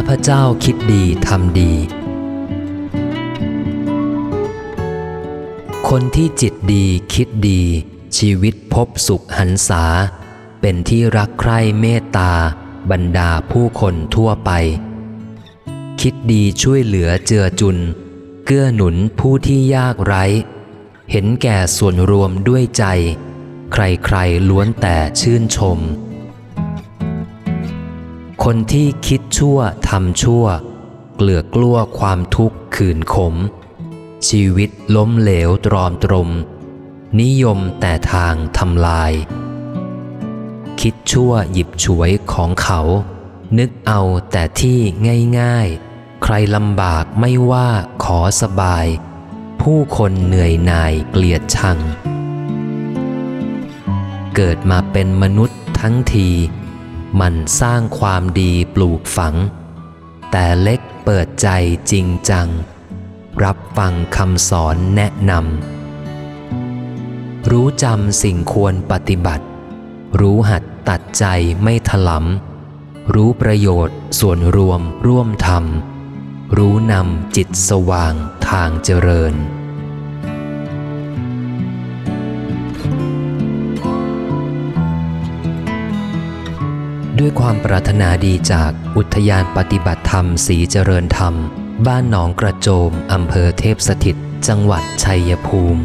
ข้าพเจ้าคิดดีทำดี คนที่จิตดีคิดดี ชีวิตพบสุขหันษา เป็นที่รักใคร่เมตตา บรรดาผู้คนทั่วไป คิดดีช่วยเหลือเจือจุน เกื้อหนุนผู้ที่ยากไร้ เห็นแก่ส่วนรวมด้วยใจ ใครๆล้วนแต่ชื่นชม คนที่คิดชั่วทำชั่ว เกลือกกลัวความทุกข์ขืนขม ชีวิตล้มเหลวตรอมตรม นิยมแต่ทางทำลาย คิดชั่วหยิบฉวยของเขา นึกเอาแต่ที่ง่ายๆ ใครลำบากไม่ว่าขอสบาย ผู้คนเหนื่อยหน่ายเกลียดชัง เกิดมาเป็นมนุษย์ทั้งที มันสร้างความดีปลูกฝัง แต่เล็กเปิดใจจริงจัง รับฟังคำสอนแนะนำรู้จำสิ่งควรปฏิบัติ รู้หัดตัดใจไม่ถลำรู้ประโยชน์ส่วนรวมร่วมทำรู้นำจิตสว่างทางเจริญ ด้วยความปรารถนาดีจากอุทยานปฏิบัติธรรมสีเจริญธรรม บ้านหนองกระโจม อำเภอเทพสถิต จังหวัดชัยภูมิ